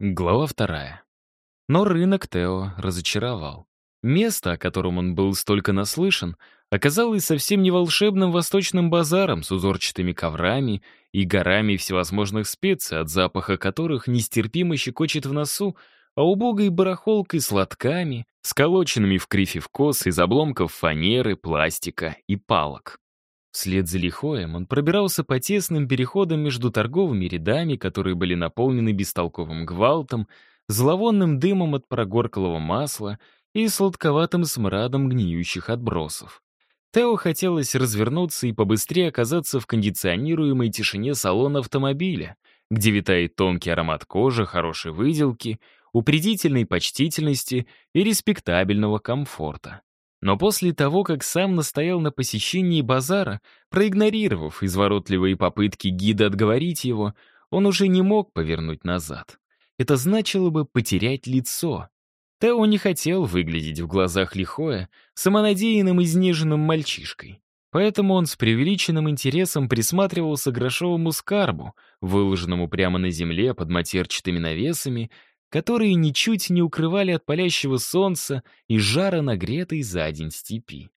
Глава вторая. Но рынок Тео разочаровал. Место, о котором он был столько наслышан, оказалось совсем не волшебным восточным базаром с узорчатыми коврами и горами всевозможных специй, от запаха которых нестерпимо щекочет в носу, а убогой барахолкой с лотками, сколоченными в крифе в кос из обломков фанеры, пластика и палок. Вслед за лихоем он пробирался по тесным переходам между торговыми рядами, которые были наполнены бестолковым гвалтом, зловонным дымом от прогорклого масла и сладковатым смрадом гниющих отбросов. Тео хотелось развернуться и побыстрее оказаться в кондиционируемой тишине салона автомобиля, где витает тонкий аромат кожи, хорошей выделки, упредительной почтительности и респектабельного комфорта. Но после того, как сам настоял на посещении базара, проигнорировав изворотливые попытки гида отговорить его, он уже не мог повернуть назад. Это значило бы потерять лицо. Тео не хотел выглядеть в глазах лихое, самонадеянным изнеженным мальчишкой. Поэтому он с преувеличенным интересом присматривался к грошовому скарбу, выложенному прямо на земле под матерчатыми навесами, которые ничуть не укрывали от палящего солнца и жара нагретой за день степи.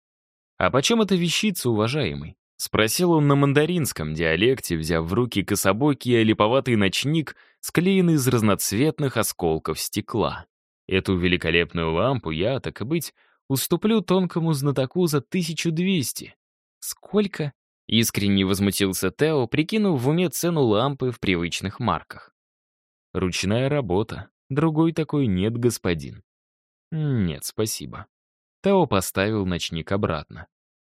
«А почем эта вещица, уважаемый?» — спросил он на мандаринском диалекте, взяв в руки кособокий липоватый ночник, склеенный из разноцветных осколков стекла. Эту великолепную лампу я, так и быть, уступлю тонкому знатоку за 1200. Сколько? Искренне возмутился Тео, прикинув в уме цену лампы в привычных марках. Ручная работа, Другой такой нет, господин. Нет, спасибо. Тео поставил ночник обратно.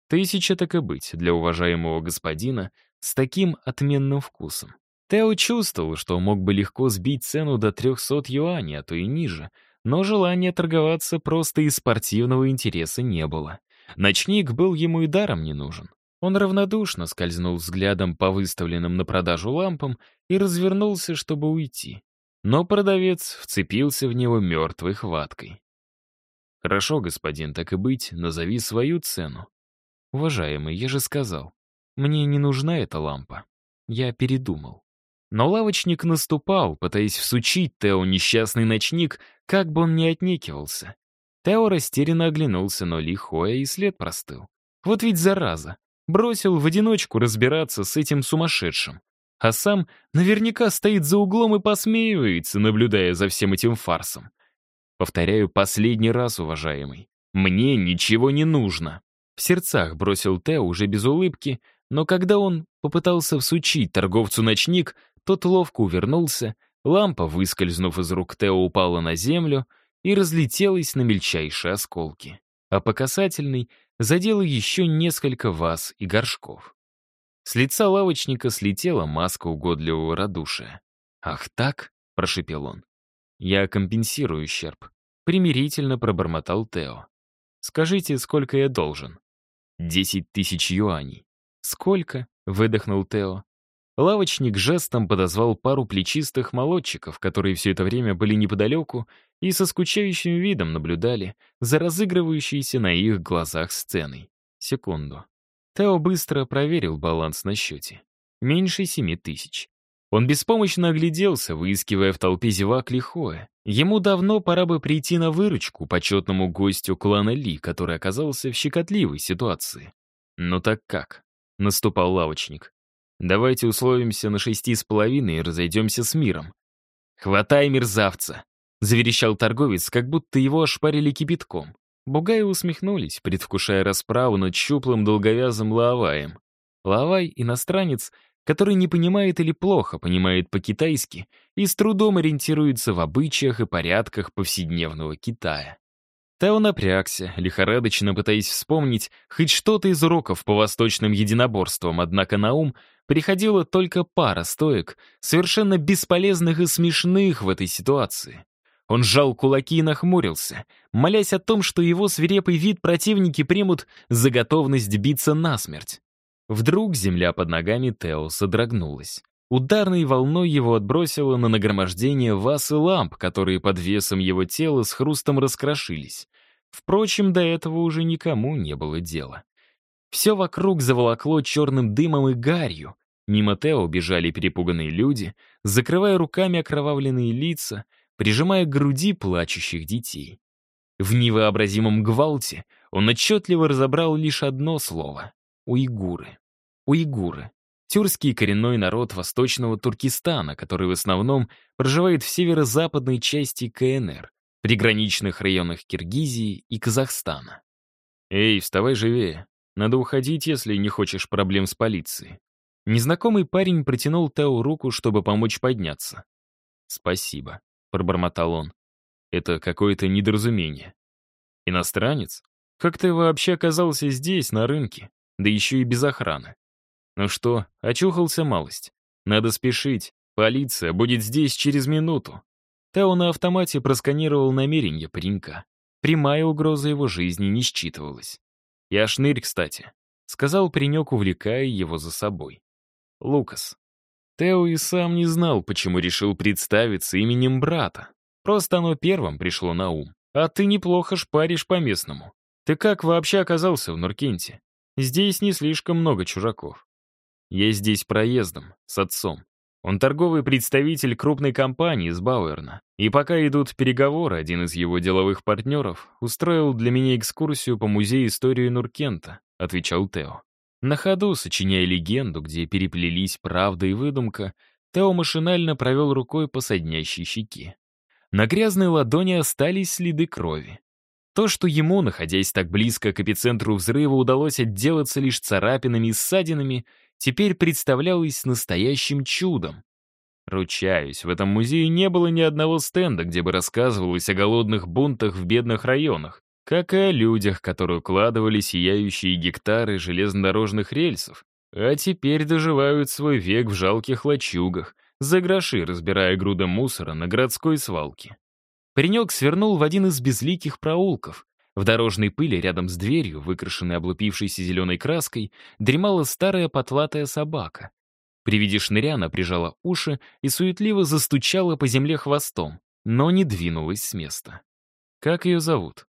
Тысяча так и быть для уважаемого господина с таким отменным вкусом. Тео чувствовал, что мог бы легко сбить цену до 300 юаней, а то и ниже, но желания торговаться просто из спортивного интереса не было. Ночник был ему и даром не нужен. Он равнодушно скользнул взглядом по выставленным на продажу лампам и развернулся, чтобы уйти. Но продавец вцепился в него мертвой хваткой. «Хорошо, господин, так и быть, назови свою цену». «Уважаемый, я же сказал, мне не нужна эта лампа. Я передумал». Но лавочник наступал, пытаясь всучить Тео несчастный ночник, как бы он ни отнекивался. Тео растерянно оглянулся, но лихое и след простыл. Вот ведь зараза. Бросил в одиночку разбираться с этим сумасшедшим а сам наверняка стоит за углом и посмеивается, наблюдая за всем этим фарсом. Повторяю последний раз, уважаемый, мне ничего не нужно. В сердцах бросил Тео уже без улыбки, но когда он попытался всучить торговцу ночник, тот ловко увернулся, лампа, выскользнув из рук Тео, упала на землю и разлетелась на мельчайшие осколки, а по касательной задела еще несколько ваз и горшков. С лица лавочника слетела маска угодливого радушия. «Ах так?» — прошепел он. «Я компенсирую ущерб», — примирительно пробормотал Тео. «Скажите, сколько я должен?» «Десять тысяч юаней». «Сколько?» — выдохнул Тео. Лавочник жестом подозвал пару плечистых молодчиков, которые все это время были неподалеку и со скучающим видом наблюдали за разыгрывающейся на их глазах сценой. Секунду. Тео быстро проверил баланс на счете. Меньше семи тысяч. Он беспомощно огляделся, выискивая в толпе зевак лихое. Ему давно пора бы прийти на выручку почетному гостю клана Ли, который оказался в щекотливой ситуации. «Ну так как?» — наступал лавочник. «Давайте условимся на шести с половиной и разойдемся с миром». «Хватай мерзавца!» — заверещал торговец, как будто его ошпарили кипятком. Бугаи усмехнулись, предвкушая расправу над щуплым долговязым Лаоваем. Лаовай — иностранец, который не понимает или плохо понимает по-китайски и с трудом ориентируется в обычаях и порядках повседневного Китая. Тео напрягся, лихорадочно пытаясь вспомнить хоть что-то из уроков по восточным единоборствам, однако на ум приходила только пара стоек, совершенно бесполезных и смешных в этой ситуации. Он сжал кулаки и нахмурился, молясь о том, что его свирепый вид противники примут за готовность биться насмерть. Вдруг земля под ногами Тео содрогнулась. Ударной волной его отбросило на нагромождение ваз и ламп, которые под весом его тела с хрустом раскрошились. Впрочем, до этого уже никому не было дела. Все вокруг заволокло черным дымом и гарью. Мимо Тео бежали перепуганные люди, закрывая руками окровавленные лица, прижимая к груди плачущих детей. В невообразимом гвалте он отчетливо разобрал лишь одно слово — уйгуры. Уйгуры. Тюркский коренной народ восточного Туркестана, который в основном проживает в северо-западной части КНР, приграничных районах Киргизии и Казахстана. «Эй, вставай живее. Надо уходить, если не хочешь проблем с полицией». Незнакомый парень протянул Тео руку, чтобы помочь подняться. «Спасибо», — пробормотал он. «Это какое-то недоразумение. Иностранец? Как ты вообще оказался здесь, на рынке? Да еще и без охраны. Ну что, очухался малость? Надо спешить. Полиция будет здесь через минуту». Тео на автомате просканировал намерение паренька. Прямая угроза его жизни не считывалась. «Я шнырь, кстати», — сказал паренек, увлекая его за собой. Лукас. Тео и сам не знал, почему решил представиться именем брата. Просто оно первым пришло на ум. А ты неплохо шпаришь по-местному. Ты как вообще оказался в Нуркенте? Здесь не слишком много чужаков. Я здесь проездом, с отцом. Он торговый представитель крупной компании из Бауэрна. И пока идут переговоры, один из его деловых партнеров устроил для меня экскурсию по музею истории Нуркента, отвечал Тео. На ходу, сочиняя легенду, где переплелись правда и выдумка, Тео машинально провел рукой по соднящей щеке. На грязной ладони остались следы крови. То, что ему, находясь так близко к эпицентру взрыва, удалось отделаться лишь царапинами и ссадинами, теперь представлялось настоящим чудом. Ручаюсь, в этом музее не было ни одного стенда, где бы рассказывалось о голодных бунтах в бедных районах как и о людях, которые укладывали сияющие гектары железнодорожных рельсов, а теперь доживают свой век в жалких лачугах, за гроши разбирая груды мусора на городской свалке. Паренек свернул в один из безликих проулков. В дорожной пыли рядом с дверью, выкрашенной облупившейся зеленой краской, дремала старая потлатая собака. При виде шныря она прижала уши и суетливо застучала по земле хвостом, но не двинулась с места. Как ее зовут?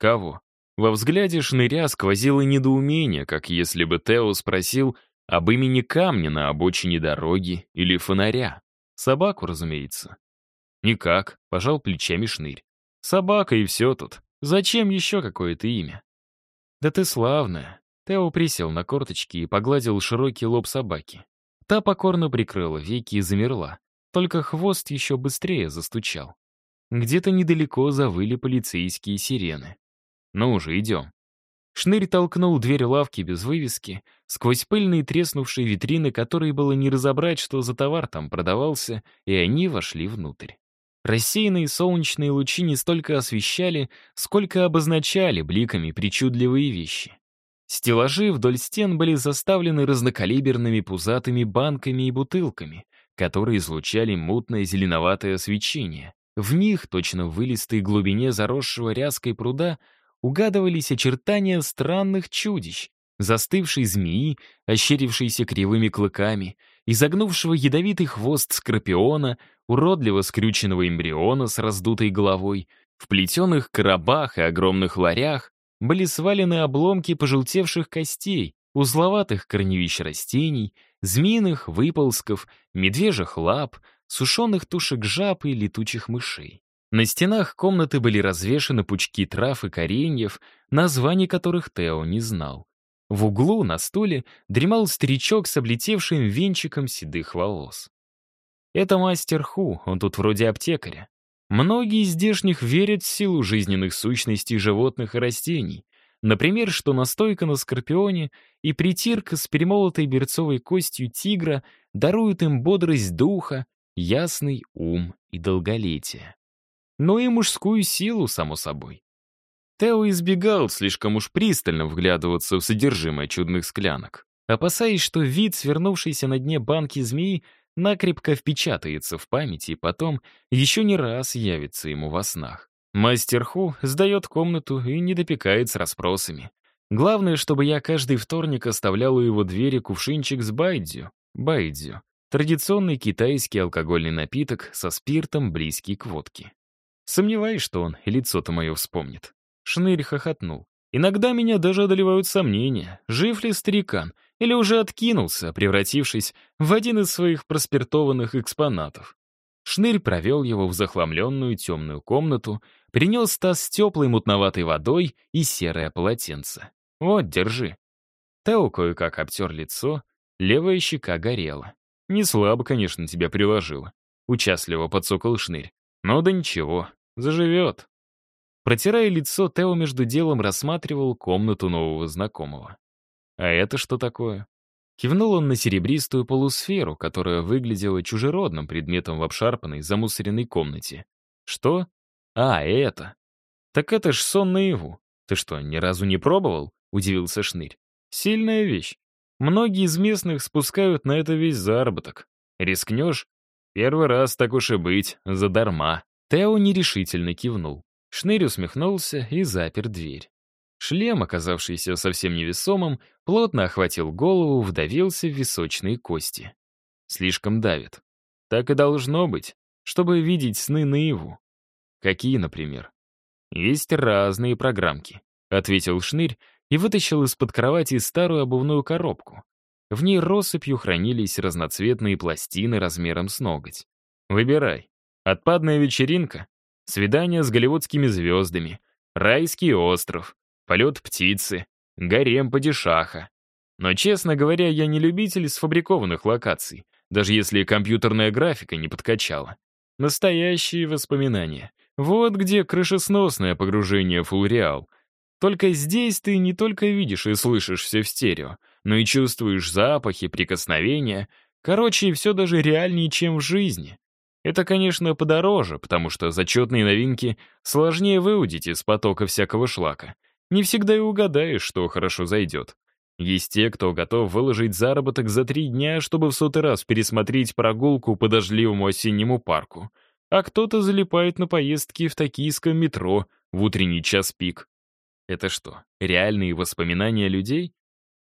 Кого? Во взгляде шныря сквозило недоумение, как если бы Тео спросил об имени камня на обочине дороги или фонаря. Собаку, разумеется. «Никак», — пожал плечами шнырь. «Собака и все тут. Зачем еще какое-то имя?» «Да ты славная». Тео присел на корточки и погладил широкий лоб собаки. Та покорно прикрыла веки и замерла. Только хвост еще быстрее застучал. Где-то недалеко завыли полицейские сирены. Ну уже, идем. Шнырь толкнул дверь лавки без вывески, сквозь пыльные треснувшие витрины, которые было не разобрать, что за товар там продавался, и они вошли внутрь. Рассеянные солнечные лучи не столько освещали, сколько обозначали бликами причудливые вещи. Стеллажи вдоль стен были заставлены разнокалиберными пузатыми банками и бутылками, которые излучали мутное зеленоватое свечение. В них, точно в вылистой глубине заросшего ряской пруда, угадывались очертания странных чудищ, застывшей змеи, ощерившейся кривыми клыками, изогнувшего ядовитый хвост скорпиона, уродливо скрюченного эмбриона с раздутой головой, в плетеных коробах и огромных ларях были свалены обломки пожелтевших костей, узловатых корневищ растений, змеиных выползков, медвежьих лап, сушеных тушек жаб и летучих мышей. На стенах комнаты были развешаны пучки трав и кореньев, названий которых Тео не знал. В углу на стуле дремал старичок с облетевшим венчиком седых волос. Это мастер Ху, он тут вроде аптекаря. Многие из здешних верят в силу жизненных сущностей животных и растений. Например, что настойка на скорпионе и притирка с перемолотой берцовой костью тигра даруют им бодрость духа, ясный ум и долголетие но и мужскую силу, само собой. Тео избегал слишком уж пристально вглядываться в содержимое чудных склянок, опасаясь, что вид свернувшейся на дне банки змеи накрепко впечатается в памяти и потом еще не раз явится ему во снах. Мастер Ху сдает комнату и не допекает с расспросами. Главное, чтобы я каждый вторник оставлял у его двери кувшинчик с байдзю. Байдзю — традиционный китайский алкогольный напиток со спиртом, близкий к водке. Сомневаюсь, что он лицо-то мое вспомнит. Шнырь хохотнул. Иногда меня даже одолевают сомнения, жив ли старикан, Или уже откинулся, превратившись в один из своих проспиртованных экспонатов. Шнырь провел его в захламленную темную комнату, принес таз с теплой мутноватой водой и серое полотенце. «Вот, держи». Тео кое-как обтер лицо, левая щека горела. «Не слабо, конечно, тебя приложила», — участливо подсокал Шнырь. «Ну да ничего, заживет». Протирая лицо, Тео между делом рассматривал комнату нового знакомого. «А это что такое?» Кивнул он на серебристую полусферу, которая выглядела чужеродным предметом в обшарпанной, замусоренной комнате. «Что? А, это. Так это ж сон наяву. Ты что, ни разу не пробовал?» — удивился Шнырь. «Сильная вещь. Многие из местных спускают на это весь заработок. Рискнешь? Первый раз, так уж и быть, задарма». Тео нерешительно кивнул. Шнырь усмехнулся и запер дверь. Шлем, оказавшийся совсем невесомым, плотно охватил голову, вдавился в височные кости. Слишком давит. Так и должно быть, чтобы видеть сны наяву. Какие, например? Есть разные программки, ответил Шнырь и вытащил из-под кровати старую обувную коробку. В ней россыпью хранились разноцветные пластины размером с ноготь. Выбирай. Отпадная вечеринка, свидание с голливудскими звездами, райский остров, полет птицы, гарем падишаха. Но, честно говоря, я не любитель сфабрикованных локаций, даже если компьютерная графика не подкачала. Настоящие воспоминания. Вот где крышесносное погружение в фулл Только здесь ты не только видишь и слышишь все в стерео, но и чувствуешь запахи, прикосновения. Короче, все даже реальнее, чем в жизни. Это, конечно, подороже, потому что зачетные новинки сложнее выудить из потока всякого шлака. Не всегда и угадаешь, что хорошо зайдет. Есть те, кто готов выложить заработок за три дня, чтобы в сотый раз пересмотреть прогулку по дождливому осеннему парку. А кто-то залипает на поездки в токийском метро в утренний час пик. Это что, реальные воспоминания людей?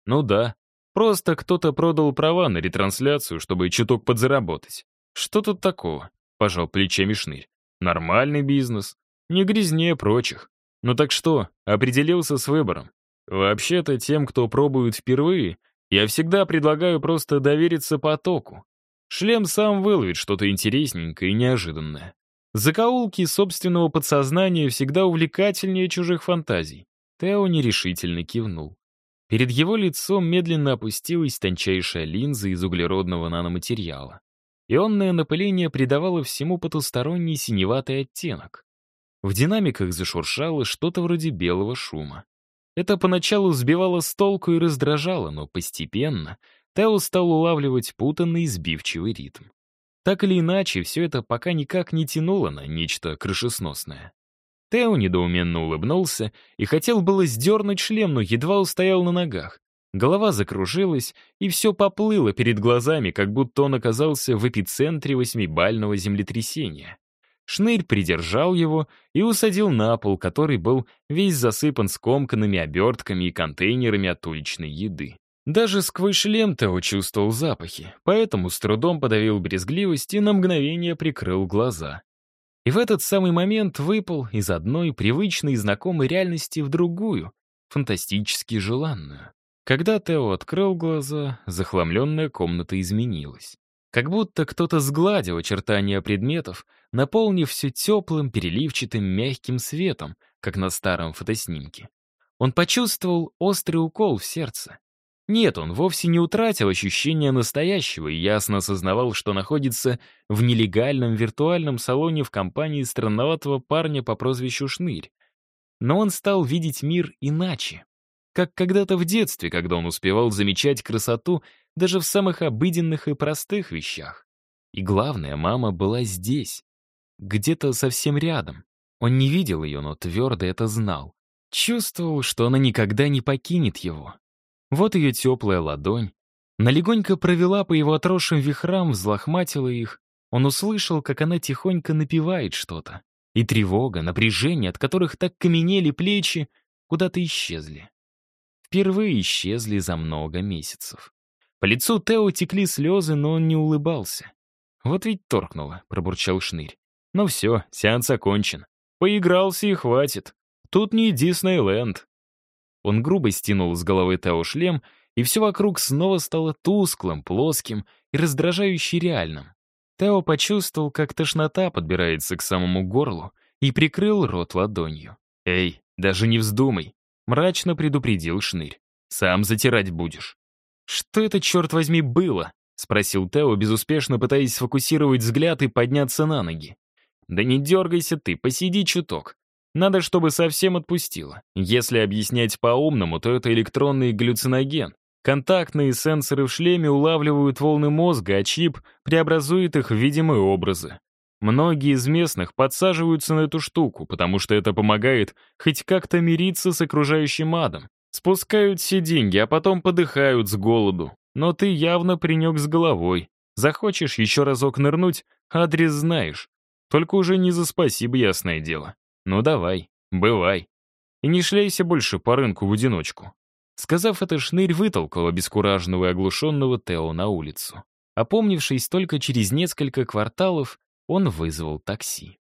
Ну да. Просто кто-то продал права на ретрансляцию, чтобы чуток подзаработать. Что тут такого? Пожал плечами Шнырь. Нормальный бизнес. Не грязнее прочих. Ну так что, определился с выбором? Вообще-то тем, кто пробует впервые, я всегда предлагаю просто довериться потоку. Шлем сам выловит что-то интересненькое и неожиданное. Закоулки собственного подсознания всегда увлекательнее чужих фантазий. Тео нерешительно кивнул. Перед его лицом медленно опустилась тончайшая линза из углеродного наноматериала. Ионное напыление придавало всему потусторонний синеватый оттенок. В динамиках зашуршало что-то вроде белого шума. Это поначалу сбивало с толку и раздражало, но постепенно Тео стал улавливать путанный сбивчивый ритм. Так или иначе, все это пока никак не тянуло на нечто крышесносное. Тео недоуменно улыбнулся и хотел было сдернуть шлем, но едва устоял на ногах. Голова закружилась, и все поплыло перед глазами, как будто он оказался в эпицентре восьмибального землетрясения. Шнырь придержал его и усадил на пол, который был весь засыпан скомканными обертками и контейнерами от уличной еды. Даже сквозь шлем Тео чувствовал запахи, поэтому с трудом подавил брезгливость и на мгновение прикрыл глаза. И в этот самый момент выпал из одной привычной и знакомой реальности в другую, фантастически желанную. Когда Тео открыл глаза, захламленная комната изменилась. Как будто кто-то сгладил очертания предметов, наполнив все теплым, переливчатым, мягким светом, как на старом фотоснимке. Он почувствовал острый укол в сердце. Нет, он вовсе не утратил ощущения настоящего и ясно осознавал, что находится в нелегальном виртуальном салоне в компании странноватого парня по прозвищу Шнырь. Но он стал видеть мир иначе. Как когда-то в детстве, когда он успевал замечать красоту даже в самых обыденных и простых вещах. И главное, мама была здесь, где-то совсем рядом. Он не видел ее, но твердо это знал. Чувствовал, что она никогда не покинет его. Вот ее теплая ладонь. Она легонько провела по его отросшим вихрам, взлохматила их. Он услышал, как она тихонько напевает что-то. И тревога, напряжение, от которых так каменели плечи, куда-то исчезли. Впервые исчезли за много месяцев. По лицу Тео текли слезы, но он не улыбался. «Вот ведь торкнуло», — пробурчал Шнырь. «Ну все, сеанс окончен. Поигрался и хватит. Тут не Диснейленд». Он грубо стянул с головы Тео шлем и все вокруг снова стало тусклым, плоским и раздражающе реальным. Тео почувствовал, как тошнота подбирается к самому горлу, и прикрыл рот ладонью. «Эй, даже не вздумай!» — мрачно предупредил Шнырь. «Сам затирать будешь». «Что это, черт возьми, было?» — спросил Тео, безуспешно пытаясь сфокусировать взгляд и подняться на ноги. «Да не дергайся ты, посиди чуток. Надо, чтобы совсем отпустило. Если объяснять по-умному, то это электронный галлюциноген. Контактные сенсоры в шлеме улавливают волны мозга, а чип преобразует их в видимые образы. Многие из местных подсаживаются на эту штуку, потому что это помогает хоть как-то мириться с окружающим адом. Спускают все деньги, а потом подыхают с голоду. Но ты явно принёк с головой. Захочешь еще разок нырнуть, адрес знаешь. Только уже не за спасибо, ясное дело. Ну давай, бывай. И не шляйся больше по рынку в одиночку. Сказав это, Шнырь вытолкал обескураженного и оглушенного Тео на улицу. Опомнившись только через несколько кварталов, он вызвал такси.